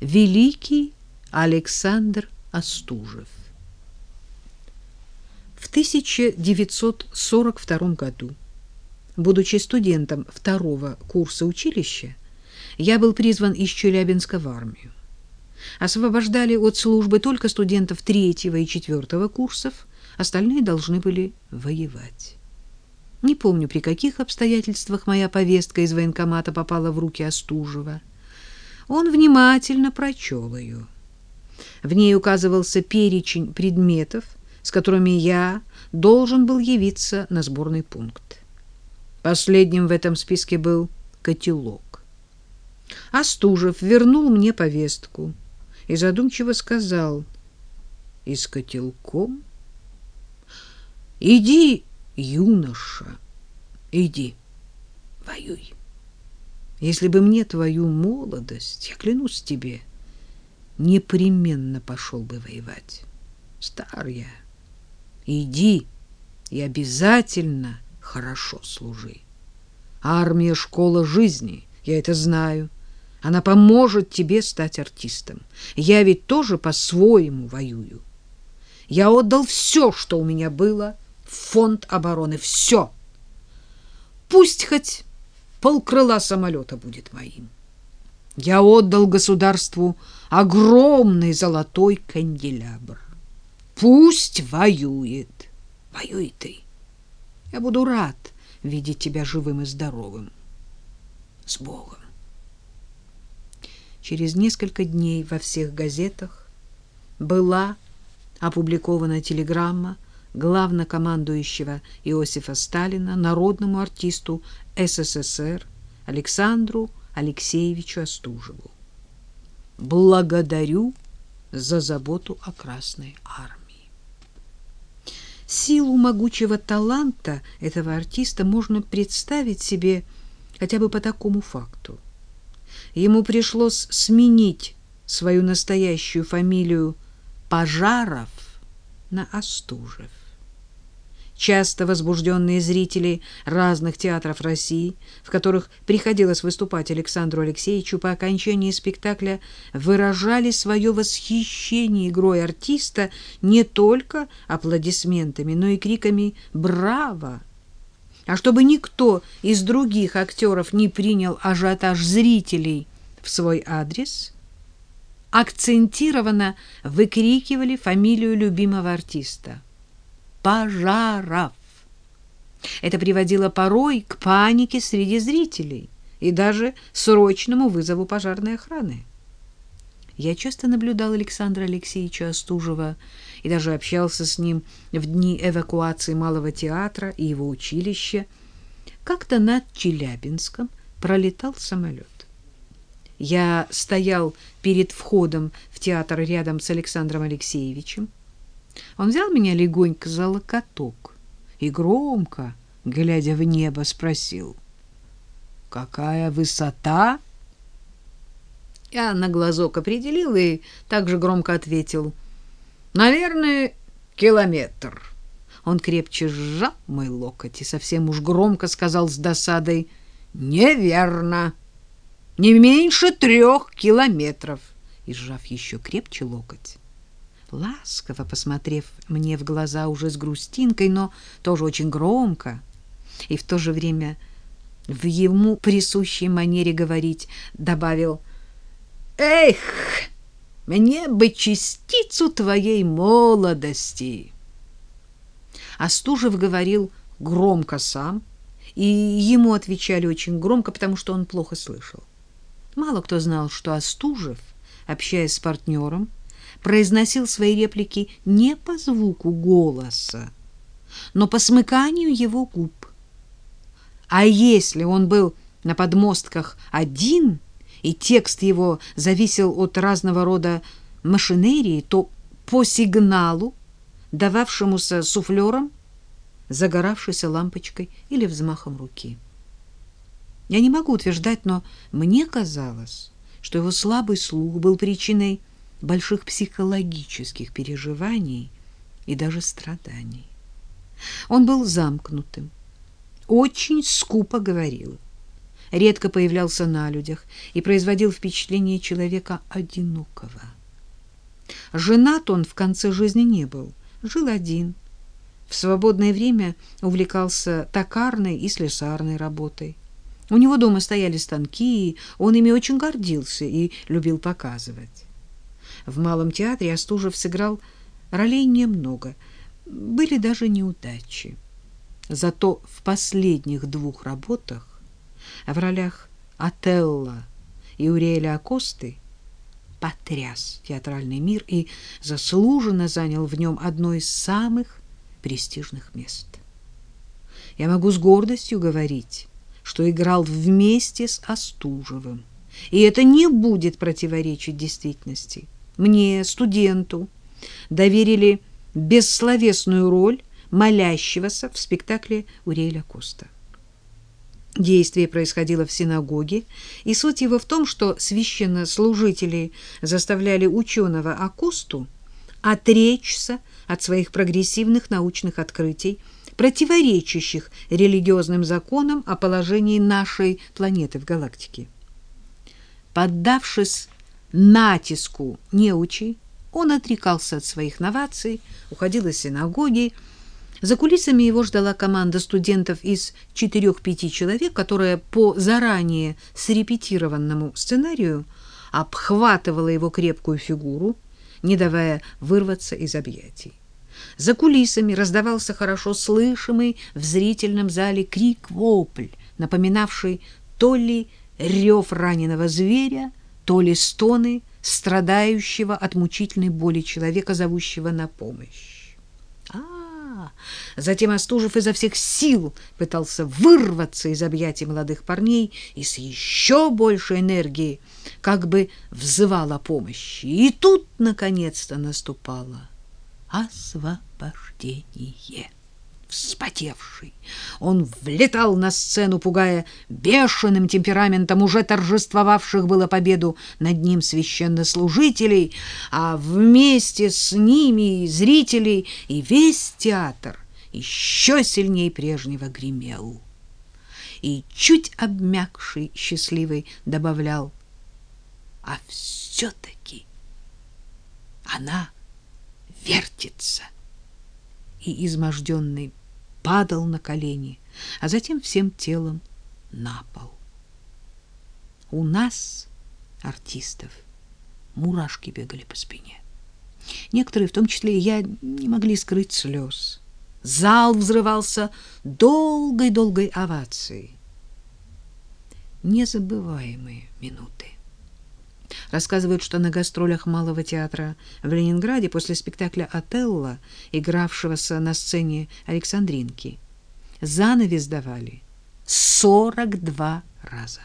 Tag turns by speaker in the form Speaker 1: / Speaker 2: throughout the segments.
Speaker 1: Великий Александр Остужев. В 1942 году, будучи студентом второго курса училища, я был призван из Челябинска в армию. Освобождали от службы только студентов третьего и четвертого курсов, остальные должны были воевать. Не помню, при каких обстоятельствах моя повестка из военкомата попала в руки Остужева. Он внимательно прочел ее. В ней указывался перечень предметов, с которыми я должен был явиться на сборный пункт. Последним в этом списке был котелок. Остужев вернул мне повестку и задумчиво сказал, «И с котелком? Иди, юноша, иди, воюй». Если бы мне твою молодость, я клянусь тебе, непременно пошел бы воевать. Стар я. Иди и обязательно хорошо служи. Армия — школа жизни, я это знаю. Она поможет тебе стать артистом. Я ведь тоже по-своему воюю. Я отдал все, что у меня было, в фонд обороны. Все. Пусть хоть полкрыла самолета будет моим. Я отдал государству огромный золотой канделябр. Пусть воюет. Воюй ты. Я буду рад видеть тебя живым и здоровым. С Богом. Через несколько дней во всех газетах была опубликована телеграмма главнокомандующего Иосифа Сталина народному артисту СССР Александру Алексеевичу Остужеву. Благодарю за заботу о Красной армии. Силу могучего таланта этого артиста можно представить себе хотя бы по такому факту. Ему пришлось сменить свою настоящую фамилию Пожаров на Остужев. Часто возбужденные зрители разных театров России, в которых приходилось выступать Александру Алексеевичу по окончании спектакля, выражали свое восхищение игрой артиста не только аплодисментами, но и криками «Браво!». А чтобы никто из других актеров не принял ажиотаж зрителей в свой адрес, акцентированно выкрикивали фамилию любимого артиста – пожаров. Это приводило порой к панике среди зрителей и даже срочному вызову пожарной охраны. Я часто наблюдал Александра Алексеевича Остужева и даже общался с ним в дни эвакуации Малого театра и его училища. Как-то над Челябинском пролетал самолет. Я стоял перед входом в театр рядом с Александром Алексеевичем. Он взял меня легонько за локоток и громко, глядя в небо, спросил, «Какая высота?» Я на глазок определил и также громко ответил, «Наверное, километр». Он крепче сжал мой локоть и совсем уж громко сказал с досадой, «Неверно, не меньше трех километров», и сжав еще крепче локоть ласково посмотрев мне в глаза уже с грустинкой, но тоже очень громко, и в то же время в ему присущей манере говорить добавил «Эх, мне бы частицу твоей молодости!» Остужев говорил громко сам, и ему отвечали очень громко, потому что он плохо слышал. Мало кто знал, что Остужев, общаясь с партнером, произносил свои реплики не по звуку голоса, но по смыканию его губ. А если он был на подмостках один, и текст его зависел от разного рода машинерии, то по сигналу, дававшемуся суфлером, загоравшейся лампочкой или взмахом руки. Я не могу утверждать, но мне казалось, что его слабый слух был причиной больших психологических переживаний и даже страданий. Он был замкнутым, очень скупо говорил. редко появлялся на людях и производил впечатление человека одинокого. Женат он в конце жизни не был, жил один. В свободное время увлекался токарной и слесарной работой. У него дома стояли станки, он ими очень гордился и любил показывать. В Малом театре Остужев сыграл ролей немного, были даже неудачи. Зато в последних двух работах, в ролях Отелла и Уриэля Акосты, потряс театральный мир и заслуженно занял в нем одно из самых престижных мест. Я могу с гордостью говорить, что играл вместе с Остужевым, и это не будет противоречить действительности. Мне, студенту, доверили бессловесную роль молящегося в спектакле Уриэля Коста. Действие происходило в синагоге, и суть его в том, что священнослужители заставляли ученого Акусту отречься от своих прогрессивных научных открытий, противоречащих религиозным законам о положении нашей планеты в галактике. Поддавшись натиску неучи, он отрекался от своих новаций, уходил из синагоги, за кулисами его ждала команда студентов из четырех-пяти человек, которая по заранее срепетированному сценарию обхватывала его крепкую фигуру, не давая вырваться из объятий. За кулисами раздавался хорошо слышимый в зрительном зале крик-вопль, напоминавший то ли рев раненого зверя, то ли стоны страдающего от мучительной боли человека, зовущего на помощь. А, Затем Остужев изо всех сил пытался вырваться из объятий молодых парней и с еще большей энергией как бы взывал о помощи. И тут, наконец-то, наступало освобождение вспотевший. Он влетал на сцену, пугая бешеным темпераментом уже торжествовавших было победу над ним священнослужителей, а вместе с ними и зрителей, и весь театр еще сильнее прежнего гремел. И чуть обмякший счастливый добавлял, а все-таки она вертится. И изможденный падал на колени, а затем всем телом на пол. У нас, артистов, мурашки бегали по спине. Некоторые, в том числе и я, не могли скрыть слез. Зал взрывался долгой-долгой овацией. Незабываемые минуты. Рассказывают, что на гастролях Малого театра в Ленинграде после спектакля «Отелло», игравшегося на сцене Александринки, занавес давали 42 раза.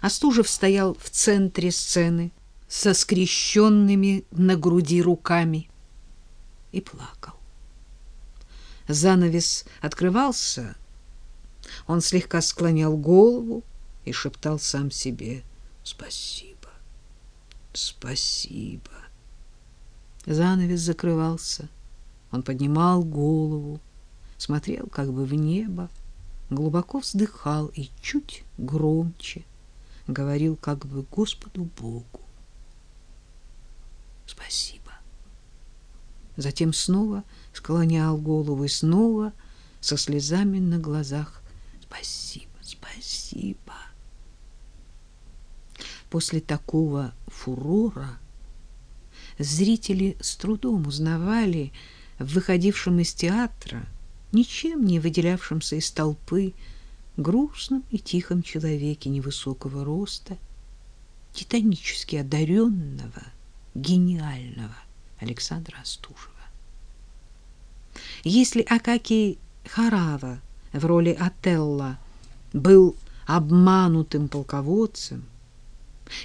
Speaker 1: Остужев стоял в центре сцены со скрещенными на груди руками и плакал. Занавес открывался, он слегка склонял голову и шептал сам себе «Спасибо». Спасибо. Занавес закрывался. Он поднимал голову, смотрел как бы в небо, глубоко вздыхал и чуть громче говорил как бы Господу Богу. Спасибо. Затем снова склонял голову и снова со слезами на глазах. Спасибо, спасибо. После такого фурора зрители с трудом узнавали в выходившем из театра, ничем не выделявшемся из толпы, грустном и тихом человеке невысокого роста, титанически одаренного, гениального Александра Остужева. Если Акакий Харава в роли Отелла был обманутым полководцем,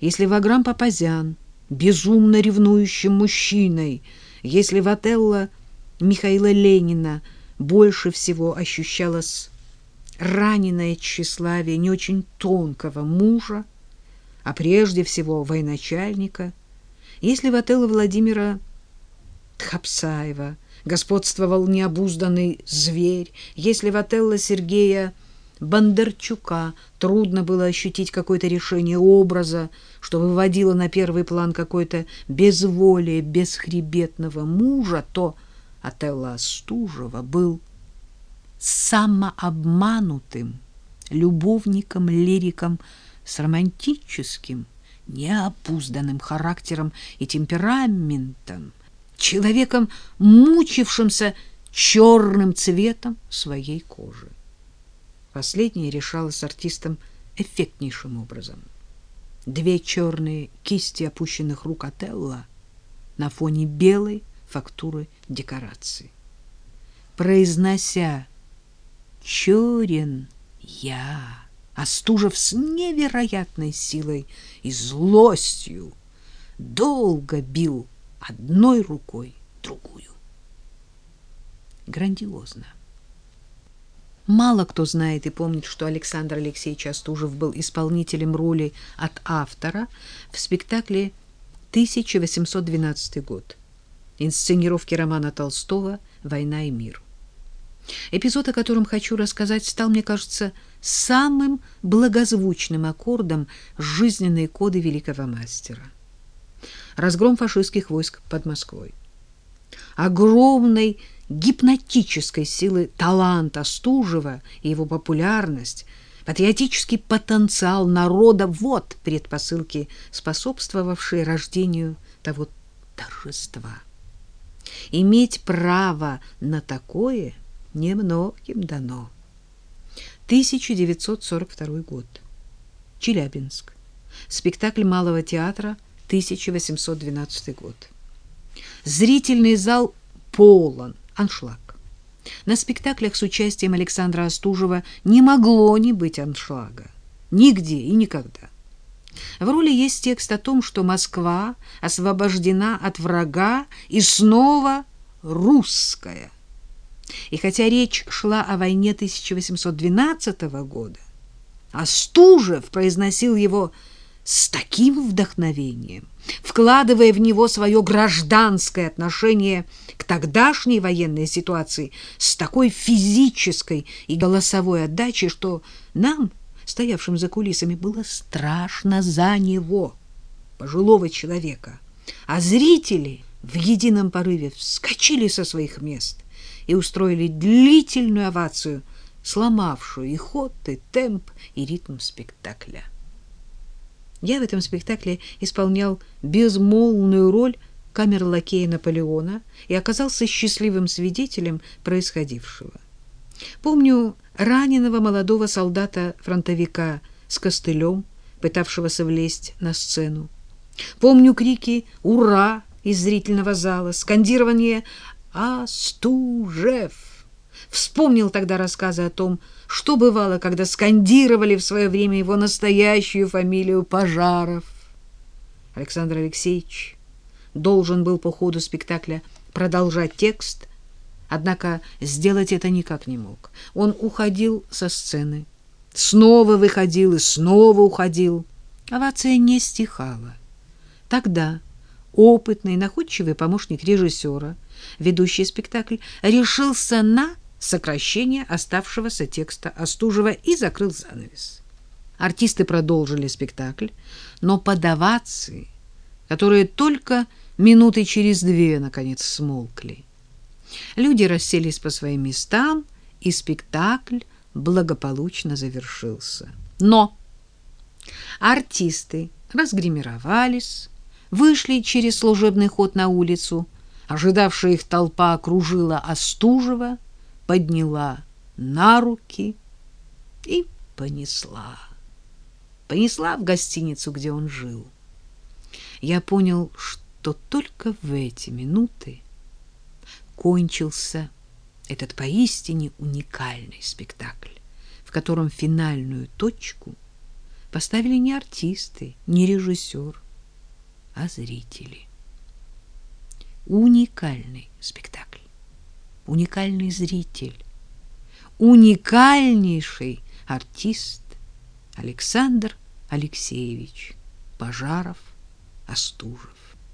Speaker 1: если Ваграм Папазян безумно ревнующим мужчиной, если в Отелло Михаила Ленина больше всего ощущалось раненое тщеславие не очень тонкого мужа, а прежде всего военачальника, если в Отелло Владимира Тхапсаева господствовал необузданный зверь, если в Отелло Сергея Бондарчука трудно было ощутить какое-то решение образа, что выводило на первый план какое-то безволие бесхребетного мужа, то Отелло Остужева был самообманутым любовником-лириком с романтическим, неопузданным характером и темпераментом, человеком, мучившимся черным цветом своей кожи. Последнее решалось артистом эффектнейшим образом. Две черные кисти опущенных рук Отелла на фоне белой фактуры декорации. Произнося «Черен я», Остужев с невероятной силой и злостью долго бил одной рукой другую. Грандиозно. Мало кто знает и помнит, что Александр Алексеевич Остужев был исполнителем роли от автора в спектакле «1812 год» инсценировки романа Толстого «Война и мир». Эпизод, о котором хочу рассказать, стал, мне кажется, самым благозвучным аккордом жизненной коды великого мастера. Разгром фашистских войск под Москвой. Огромной гипнотической силы талант Остужева и его популярность, патриотический потенциал народа — вот предпосылки, способствовавшие рождению того торжества. Иметь право на такое немногим дано. 1942 год. Челябинск. Спектакль Малого театра 1812 год. Зрительный зал полон аншлаг. На спектаклях с участием Александра Остужева не могло не быть аншлага. Нигде и никогда. В роли есть текст о том, что Москва освобождена от врага и снова русская. И хотя речь шла о войне 1812 года, Остужев произносил его с таким вдохновением, вкладывая в него свое гражданское отношение к тогдашней военной ситуации с такой физической и голосовой отдачей, что нам, стоявшим за кулисами, было страшно за него, пожилого человека. А зрители в едином порыве вскочили со своих мест и устроили длительную овацию, сломавшую и ход, и темп, и ритм спектакля. Я в этом спектакле исполнял безмолвную роль камерлакея Наполеона и оказался счастливым свидетелем происходившего. Помню раненого молодого солдата-фронтовика с костылем, пытавшегося влезть на сцену. Помню крики «Ура!» из зрительного зала, скандирование «Астужев!» Вспомнил тогда рассказы о том, что бывало, когда скандировали в свое время его настоящую фамилию Пожаров. Александр Алексеевич должен был по ходу спектакля продолжать текст, однако сделать это никак не мог. Он уходил со сцены, снова выходил и снова уходил. Овация не стихала. Тогда опытный, находчивый помощник режиссера, ведущий спектакль, решился на сокращение оставшегося текста Остужева и закрыл занавес. Артисты продолжили спектакль, но под которые только минуты через две, наконец, смолкли. Люди расселись по своим местам, и спектакль благополучно завершился. Но артисты разгримировались, вышли через служебный ход на улицу, ожидавшая их толпа окружила Остужева, подняла на руки и понесла. Понесла в гостиницу, где он жил. Я понял, что только в эти минуты кончился этот поистине уникальный спектакль, в котором финальную точку поставили не артисты, не режиссер, а зрители. Уникальный спектакль уникальный зритель, уникальнейший артист Александр Алексеевич Пожаров Остужев.